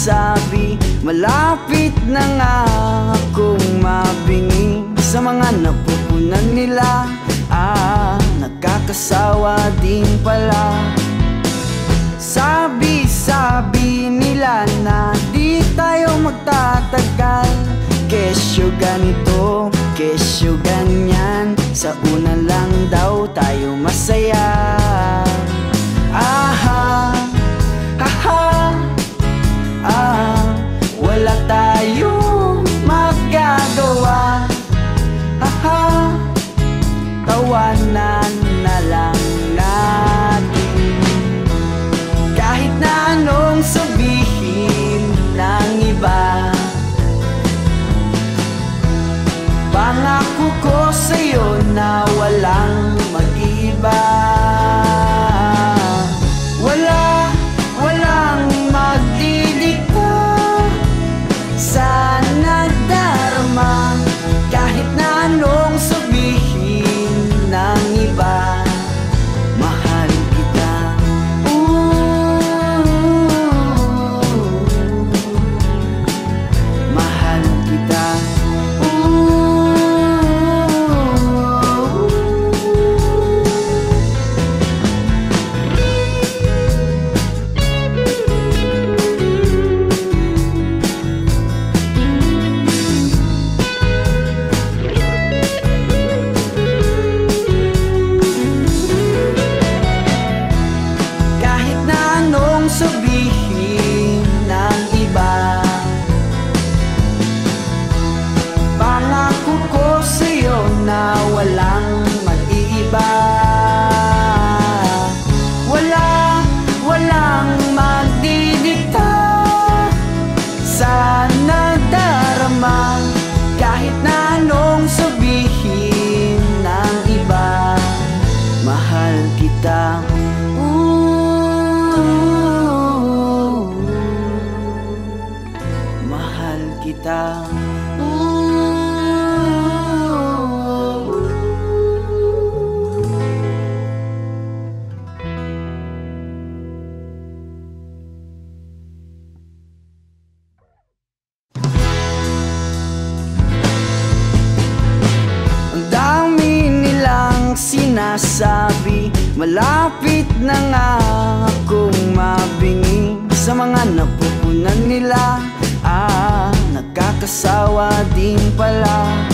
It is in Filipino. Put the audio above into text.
nilang sinasabi Malapit na nga akong mabingi Sa mga napupunan nila. Ah, nagkakasawa din pala. Sabi-sabi nila na di tayo magtatagal. Kesyo ganito, kesyo ganyan. Sa una lang daw tayo masaya tawanan na lang natin. Kahit na anong sabihin ng iba. Pangako ko sa'yo na walang mag-iba sabihin ng iba. Pangako ko sa'yo na walang mag-iiba. Wala, walang magdidikta. Sa nadarama sinasabi Malapit na nga akong mabingi Sa mga napupunan nila. Ah, nagkakasawa din pala